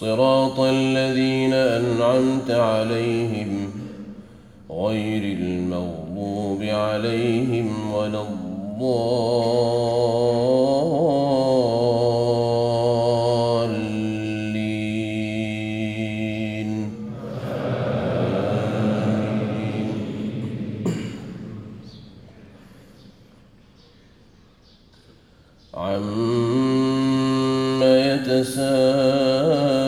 صراط الذين أنعمت عليهم غير المغضوب عليهم ولا الضالين. عم يتساءلون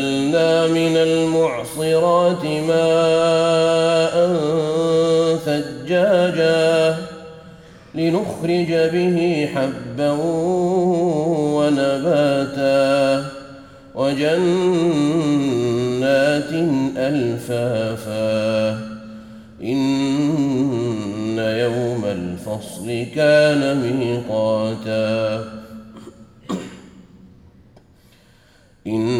وأنزلنا من المعصرات ماء ثجاجا لنخرج به حبا ونباتا وجنات ألفافا. إن يوم الفصل كان ميقاتا. إن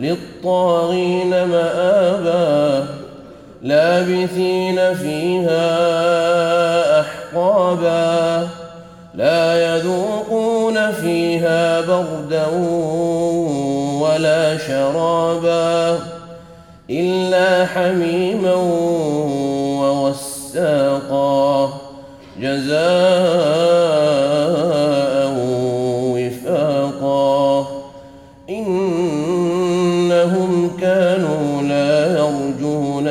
للطاغين مآبا لابثين فيها أحقابا لا يذوقون فيها بردا ولا شرابا إلا حميما ووساقا. جزاء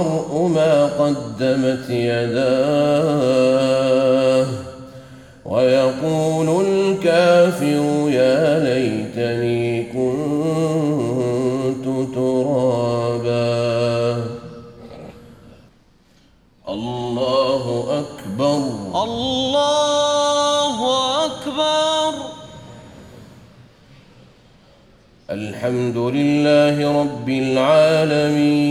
المرء ما قدمت يداه. ويقول الكافر يا ليتني كنت ترابا. الله أكبر. الله أكبر. الحمد لله رب العالمين.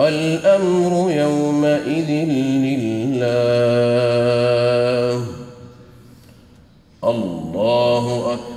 والأمر يومئذ لله. الله أكبر.